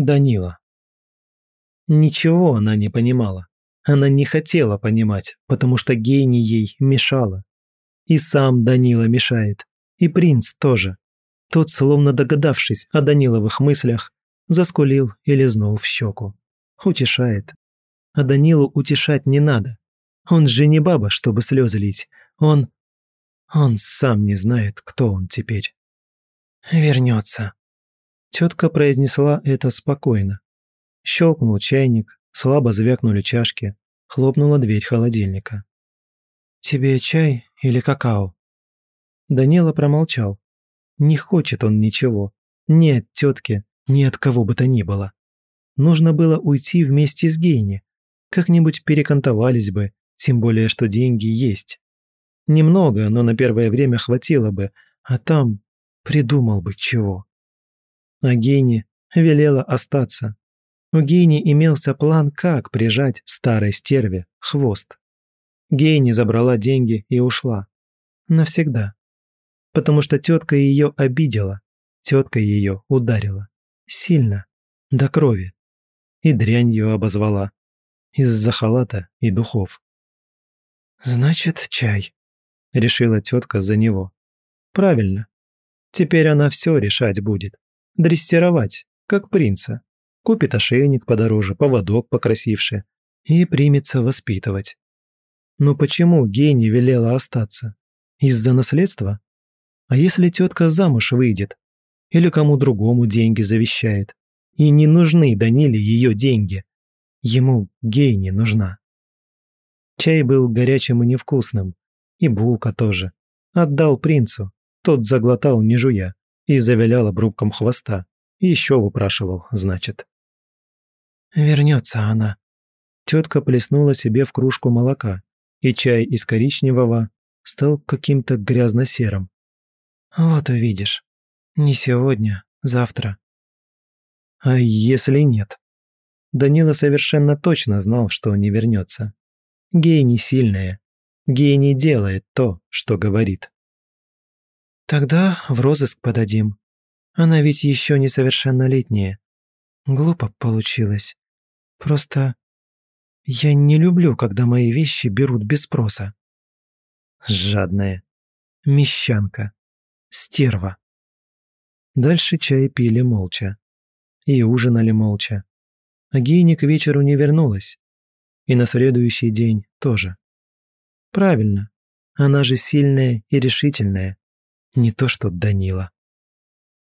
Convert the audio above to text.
Данила. Ничего она не понимала. Она не хотела понимать, потому что гений ей мешала. И сам Данила мешает. И принц тоже. Тот, словно догадавшись о Даниловых мыслях, заскулил и лизнул в щеку. Утешает. А Данилу утешать не надо. Он же не баба, чтобы слезы лить. Он... Он сам не знает, кто он теперь. «Вернется», Тетка произнесла это спокойно. Щелкнул чайник, слабо звякнули чашки, хлопнула дверь холодильника. «Тебе чай или какао?» Данила промолчал. Не хочет он ничего. Ни от тетки, ни от кого бы то ни было. Нужно было уйти вместе с Гейни. Как-нибудь перекантовались бы, тем более, что деньги есть. Немного, но на первое время хватило бы, а там придумал бы чего а Гейни велела остаться. У Гейни имелся план, как прижать старой стерве хвост. Гейни забрала деньги и ушла. Навсегда. Потому что тетка ее обидела. Тетка ее ударила. Сильно. До крови. И дрянь ее обозвала. Из-за халата и духов. «Значит, чай», — решила тетка за него. «Правильно. Теперь она все решать будет дрессировать, как принца. Купит ошейник подороже, поводок покрасивше и примется воспитывать. Но почему гений велела остаться? Из-за наследства? А если тетка замуж выйдет? Или кому другому деньги завещает? И не нужны Даниле ее деньги. Ему гений нужна. Чай был горячим и невкусным. И булка тоже. Отдал принцу. Тот заглотал, не жуя и завилял обрубком хвоста. Еще выпрашивал, значит. «Вернется она». Тетка плеснула себе в кружку молока, и чай из коричневого стал каким-то грязно-серым. «Вот увидишь. Не сегодня, завтра». «А если нет?» Данила совершенно точно знал, что не вернется. Гей не сильная. Гей не делает то, что говорит. Тогда в розыск подадим. Она ведь еще несовершеннолетняя. Глупо получилось. Просто я не люблю, когда мои вещи берут без спроса. Жадная. Мещанка. Стерва. Дальше чай пили молча. И ужинали молча. А Гейни к вечеру не вернулась. И на следующий день тоже. Правильно. Она же сильная и решительная. Не то что Данила.